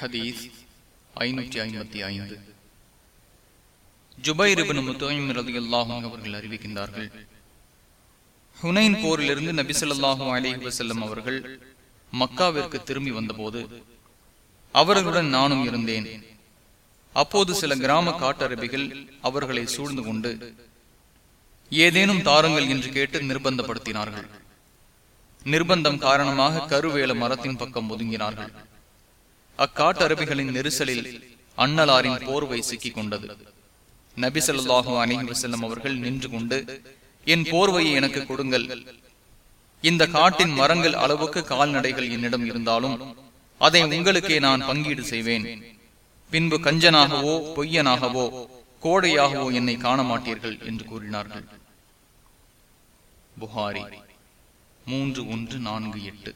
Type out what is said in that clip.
ஹதீஸ் ஐநூற்றி ஐம்பத்தி ஐந்து. ஜுபைரிபின் முத்தோயும் ரதியுல்லாஹும் அவர்கள் அறிவிக்கின்றார்கள். ஹுனைன் போரிலிருந்து நபிசல்லாஹும் அலிஹி வசல்லம் அவர்கள் மக்காவிற்கு திரும்பி வந்தபோது அவர்களுடன் நானும் இருந்தேன். அப்போது சில கிராம காட்டரபிகள் அவர்களை சூழ்ந்து கொண்டு ஏதேனும் தாருங்கள் என்று கேட்டு நிர்பந்தப்படுத்தினார்கள். நிர்பந்தம் காரணமாக கருவேல மரத்தின் பக்கம் ஒதுங்கினார்கள். அக்காட்டரபிகளின் நெரிசலில் அன்னலாரின் போர்வை சிக்கிக் கொண்டது நபிசல்லாஹு அலஹி வசல்லம் அவர்கள் நின்று கொண்டு என் போர்வையை எனக்கு கொடுங்கள். இந்த காட்டின் மரங்கள் அளவுக்கு கால்நடைகள் என்னிடம் இருந்தாலும் அதை உங்களுக்கே நான் பங்கீடு செய்வேன். பின்பு கஞ்சனாகவோ பொய்யனாகவோ கோடையாகவோ என்னை காண மாட்டீர்கள் என்று கூறினார்கள். புகாரி மூன்று ஒன்று நான்கு எட்டு.